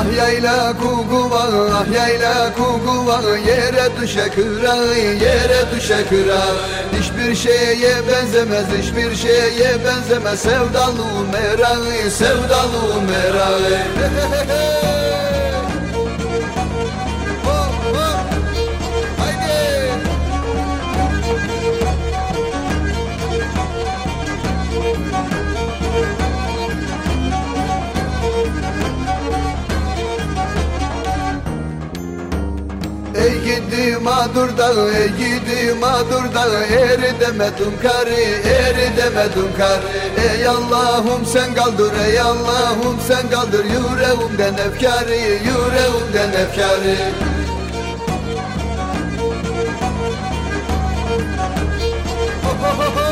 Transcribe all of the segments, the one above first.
Ah yayla kukuva, ah yayla kukuva Yere düşe kıra, yere düşe kıra Hiçbir şeye benzemez, hiçbir şeye benzemez Sevdalı meray, sevdalı meray Hop, hop. Ey gidi mağdur dağı, ey gidi mağdur dağı Eri demedim karı, eri demedim kar Ey Allah'ım sen kaldır, ey Allah'ım sen kaldır Yüreğimden efkarı, yüreğimden efkarı Ho, ho,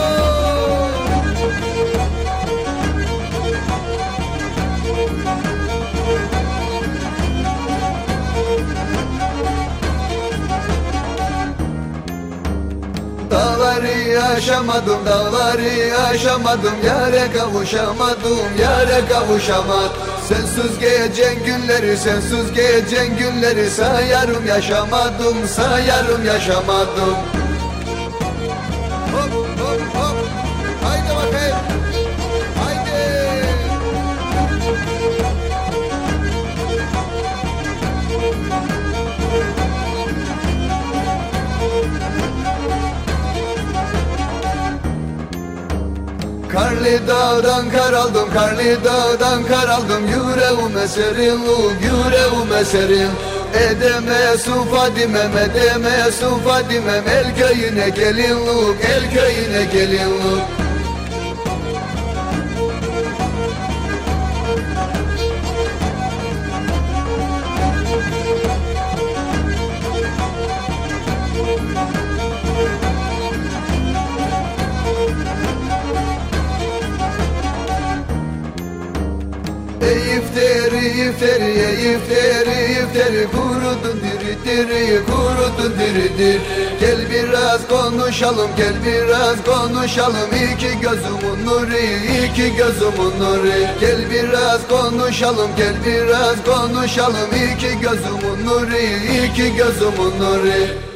aşamadım, dağları aşamadım Yare kavuşamadım, yare kavuşamadım Sensiz geçen günleri, sensiz geçen günleri Sayarım yaşamadım, sayarım yaşamadım. Hop hop hop. Haydi bakayım. Haydi Karlı dağdan kar aldım, karlı dağdan kar aldım. Yüreğime serin, yüreğime serin Edeme su Fadimem, edeme su Fadimem El köyüne gelin luk, el köyüne gelin luk Ey ifteri ifteri ey ifteri ifteri Kurudun diri diri kurudun diri diri. Gel biraz konuşalım gel biraz konuşalım. İki gözümün nuru iki gözümün nuru Gel biraz konuşalım gel biraz konuşalım. İki gözümün nuru iki gözümün nuru